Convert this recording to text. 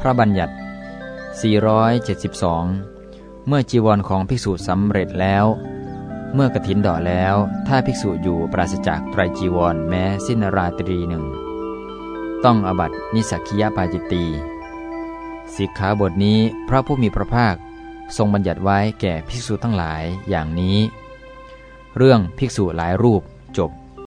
พระบัญญัติ 472 เมื่อจีวรของภิกษุสำเร็จแล้ว เมื่อกระถินดอแล้ว ถ้าภิกษุอยู่ปราศจากไตรจีวรแม้สิ้นราตรีหนึ่ง ต้องอบัตินิสักคียปาจิตตีสิกขาบทนี้พระผู้มีพระภาคทรงบัญญัติไว้แก่ภิกษุทั้งหลายอย่างนี้ เรื่องภิกษุหลายรูปจบ